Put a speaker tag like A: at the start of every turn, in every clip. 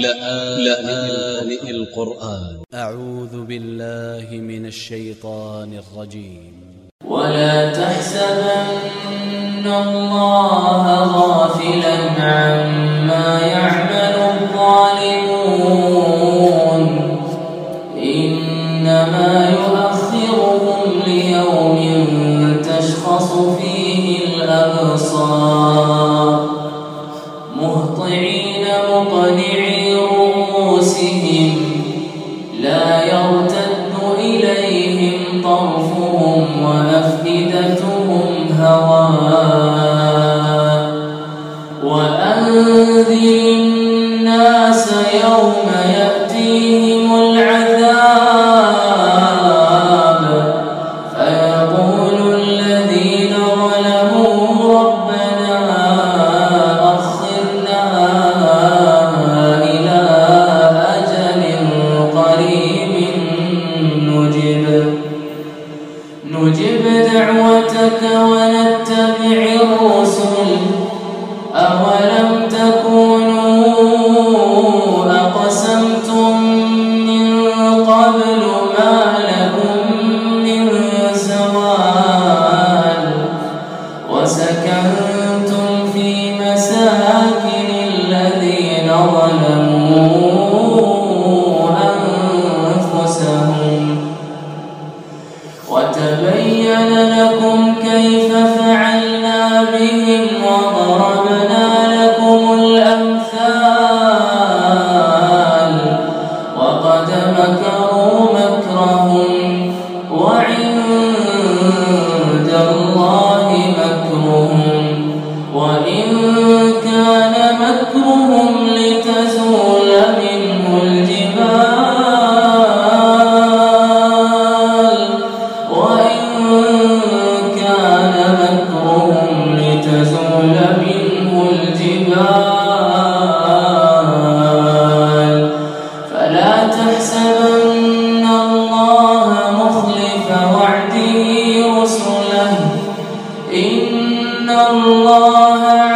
A: لآن القرآن.
B: أ ع و ذ ب ا ل ل ه من ا ل ش ي ط ا ن ا ل ج ي م
C: ولا تحسبن الله غافلا عما يعمل الظالمون. إنما يؤخرهم ليوم تشخص فيه الأبصار. وأنذر الناس يوم يأتيهم الله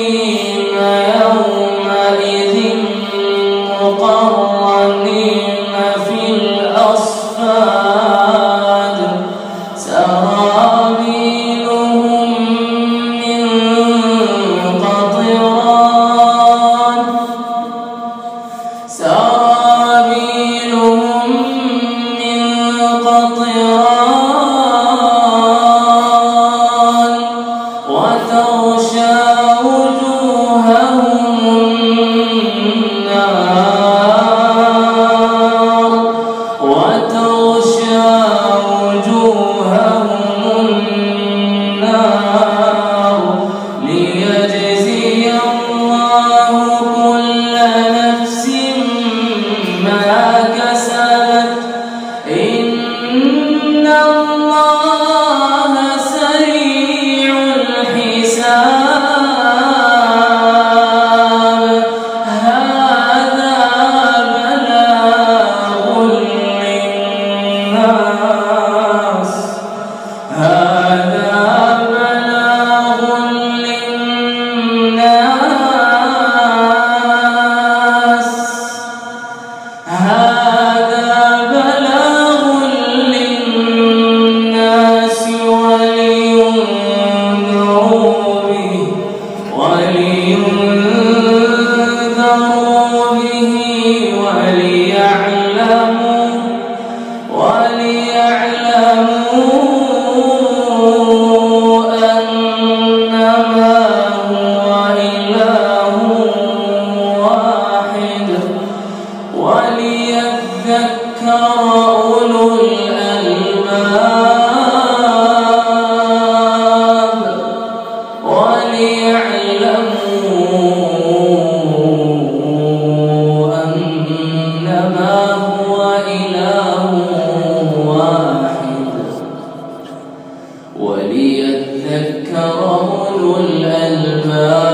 C: So ولا Tuhan. الألباب.